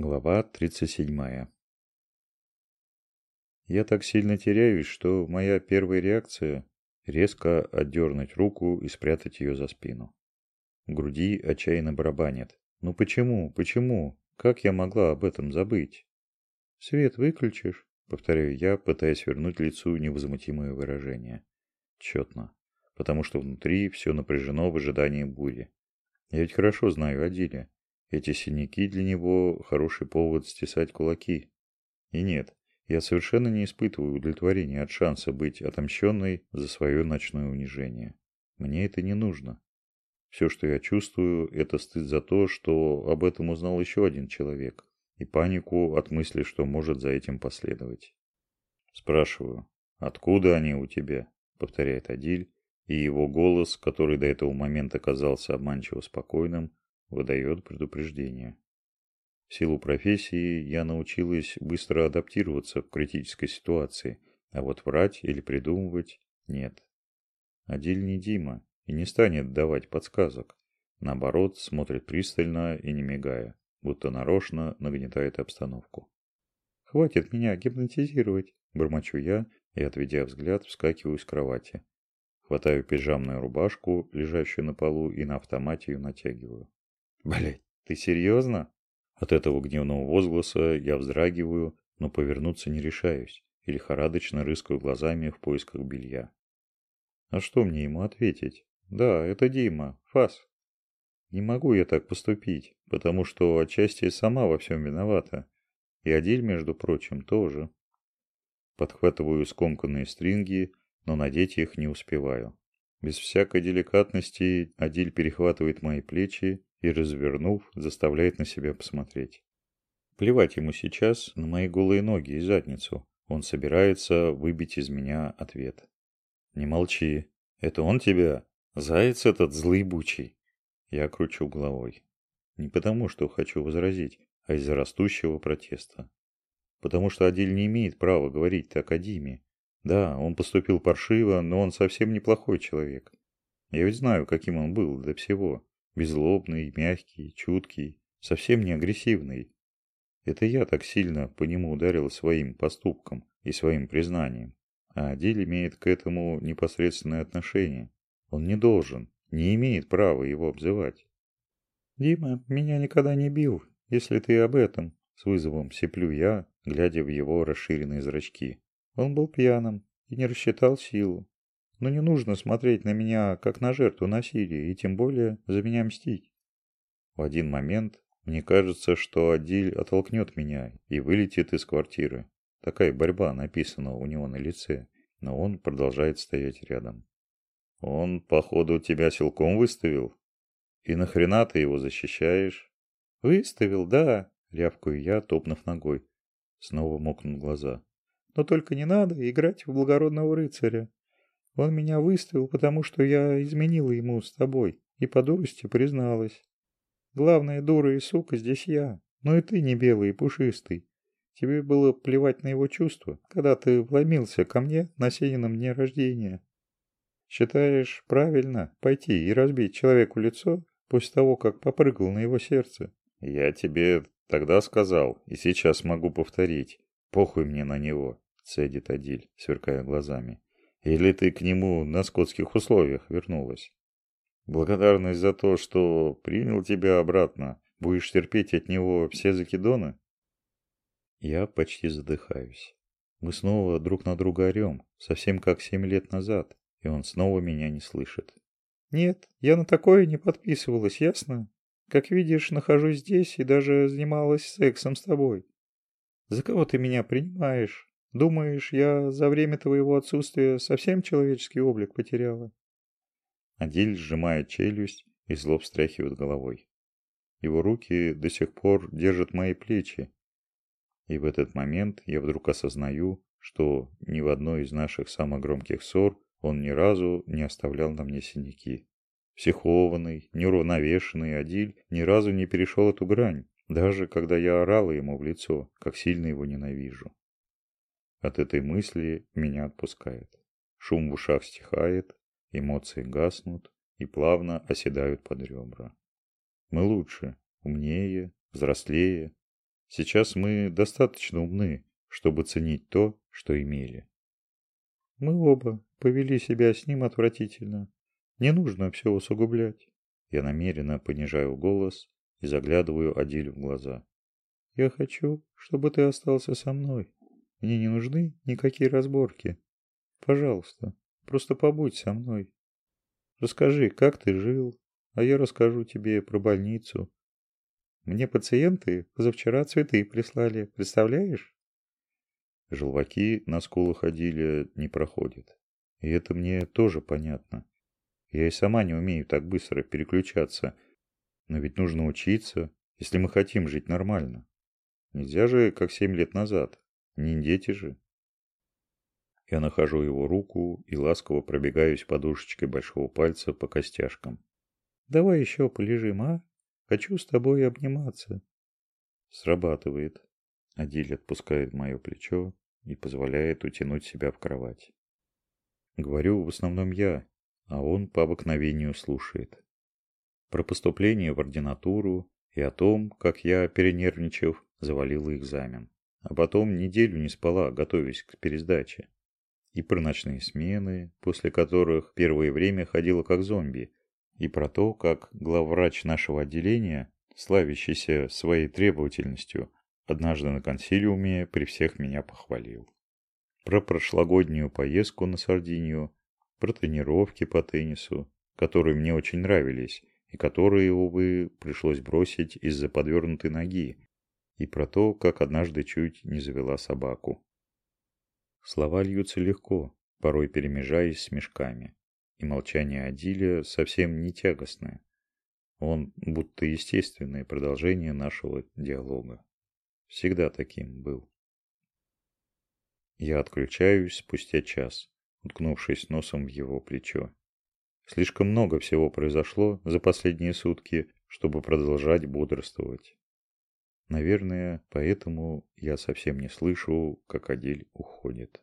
Глава 37. Я так сильно теряюсь, что моя первая реакция – резко отдернуть руку и спрятать ее за спину. Груди отчаянно барабанит. Ну почему, почему? Как я могла об этом забыть? «Свет выключишь?» – повторяю я, пытаясь вернуть лицу невозмутимое выражение. Четно. Потому что внутри все напряжено в ожидании бури. Я ведь хорошо знаю о деле. Эти синяки для него хороший повод стесать кулаки. И нет, я совершенно не испытываю удовлетворения от шанса быть отомщенной за свое ночное унижение. Мне это не нужно. Все, что я чувствую, это стыд за то, что об этом узнал еще один человек, и панику от мысли, что может за этим последовать. Спрашиваю, откуда они у тебя? Повторяет Адиль, и его голос, который до этого момента казался обманчиво спокойным, выдает предупреждение. В силу профессии я научилась быстро адаптироваться в критической ситуации, а вот врать или придумывать – нет. Адиль не Дима и не станет давать подсказок. Наоборот, смотрит пристально и не мигая, будто нарочно нагнетает обстановку. «Хватит меня гипнотизировать», – бормочу я и, отведя взгляд, вскакиваю с кровати. Хватаю пижамную рубашку, лежащую на полу, и на автомате ее натягиваю. Блять, ты серьезно? От этого гневного возгласа я вздрагиваю, но повернуться не решаюсь и лихорадочно рыскаю глазами в поисках белья. А что мне ему ответить? Да, это Дима, Фас. Не могу я так поступить, потому что отчасти сама во всем виновата. И Адиль, между прочим, тоже. Подхватываю скомканные стринги, но надеть их не успеваю. Без всякой деликатности Адиль перехватывает мои плечи и, развернув, заставляет на себя посмотреть. Плевать ему сейчас на мои голые ноги и задницу. Он собирается выбить из меня ответ. «Не молчи. Это он тебя? Заяц этот злый бучий?» Я кручу головой. Не потому, что хочу возразить, а из-за растущего протеста. Потому что Адиль не имеет права говорить так о Диме. Да, он поступил паршиво, но он совсем неплохой человек. Я ведь знаю, каким он был до всего. Беззлобный, мягкий, чуткий, совсем не агрессивный. Это я так сильно по нему ударил своим поступком и своим признанием. А Адиль имеет к этому непосредственное отношение. Он не должен, не имеет права его обзывать. «Дима меня никогда не бил, если ты об этом», — с вызовом сеплю я, глядя в его расширенные зрачки. Он был пьяным и не рассчитал силу. Но не нужно смотреть на меня, как на жертву насилия, и тем более за меня мстить. В один момент мне кажется, что Адиль оттолкнет меня и вылетит из квартиры. Такая борьба написана у него на лице, но он продолжает стоять рядом. Он, походу, тебя силком выставил? И нахрена ты его защищаешь? Выставил, да, рявкаю я, топнув ногой. Снова мокнут глаза. Но только не надо играть в благородного рыцаря. Он меня выставил, потому что я изменила ему с тобой и по дурости призналась. Главная дура и сука здесь я, но и ты не белый и пушистый. Тебе было плевать на его чувства, когда ты вломился ко мне на Сенином дне рождения. Считаешь правильно пойти и разбить человеку лицо после того, как попрыгал на его сердце? Я тебе тогда сказал и сейчас могу повторить. Похуй мне на него, цедит Адиль, сверкая глазами. Или ты к нему на скотских условиях вернулась? Благодарность за то, что принял тебя обратно, будешь терпеть от него все закидоны? Я почти задыхаюсь. Мы снова друг на друга орем, совсем как семь лет назад, и он снова меня не слышит. Нет, я на такое не подписывалась, ясно? Как видишь, нахожусь здесь и даже занималась сексом с тобой. За кого ты меня принимаешь? Думаешь, я за время твоего отсутствия совсем человеческий облик потеряла? Адиль сжимает челюсть и зло встряхивает головой. Его руки до сих пор держат мои плечи. И в этот момент я вдруг осознаю, что ни в одной из наших самых громких ссор он ни разу не оставлял на мне синяки. Психованный, неуравновешенный Адиль ни разу не перешел эту грань, даже когда я орала ему в лицо, как сильно его ненавижу. От этой мысли меня отпускает. Шум в ушах стихает, эмоции гаснут и плавно оседают под ребра. Мы лучше, умнее, взрослее. Сейчас мы достаточно умны, чтобы ценить то, что имели. Мы оба повели себя с ним отвратительно. Не нужно все усугублять. Я намеренно понижаю голос и заглядываю Адилю в глаза. Я хочу, чтобы ты остался со мной. Мне не нужны никакие разборки. Пожалуйста, просто побудь со мной. Расскажи, как ты жил, а я расскажу тебе про больницу. Мне пациенты позавчера цветы прислали, представляешь? Желваки на скулах ходили, не проходят. И это мне тоже понятно. Я и сама не умею так быстро переключаться. Но ведь нужно учиться, если мы хотим жить нормально. Нельзя же, как семь лет назад. Не дети же. Я нахожу его руку и ласково пробегаюсь подушечкой большого пальца по костяшкам. Давай еще полежим, а? Хочу с тобой обниматься. Срабатывает. Адиль отпускает мое плечо и позволяет утянуть себя в кровать. Говорю в основном я, а он по обыкновению слушает. Про поступление в ординатуру и о том, как я, перенервничав, завалила экзамен. А потом неделю не спала, готовясь к пересдаче. И про ночные смены, после которых первое время ходила как зомби, и про то, как главврач нашего отделения, славящийся своей требовательностью, однажды на консилиуме при всех меня похвалил. Про прошлогоднюю поездку на Сардинию, про тренировки по теннису, которые мне очень нравились, и которые, увы, пришлось бросить из-за подвернутой ноги, и про то, как однажды чуть не завела собаку. Слова льются легко, порой перемежаясь с мешками и молчание Адиля совсем не тягостное. Он будто естественное продолжение нашего диалога. Всегда таким был. Я отключаюсь спустя час, уткнувшись носом в его плечо. Слишком много всего произошло за последние сутки, чтобы продолжать бодрствовать. Наверное, поэтому я совсем не слышу, как Адель уходит.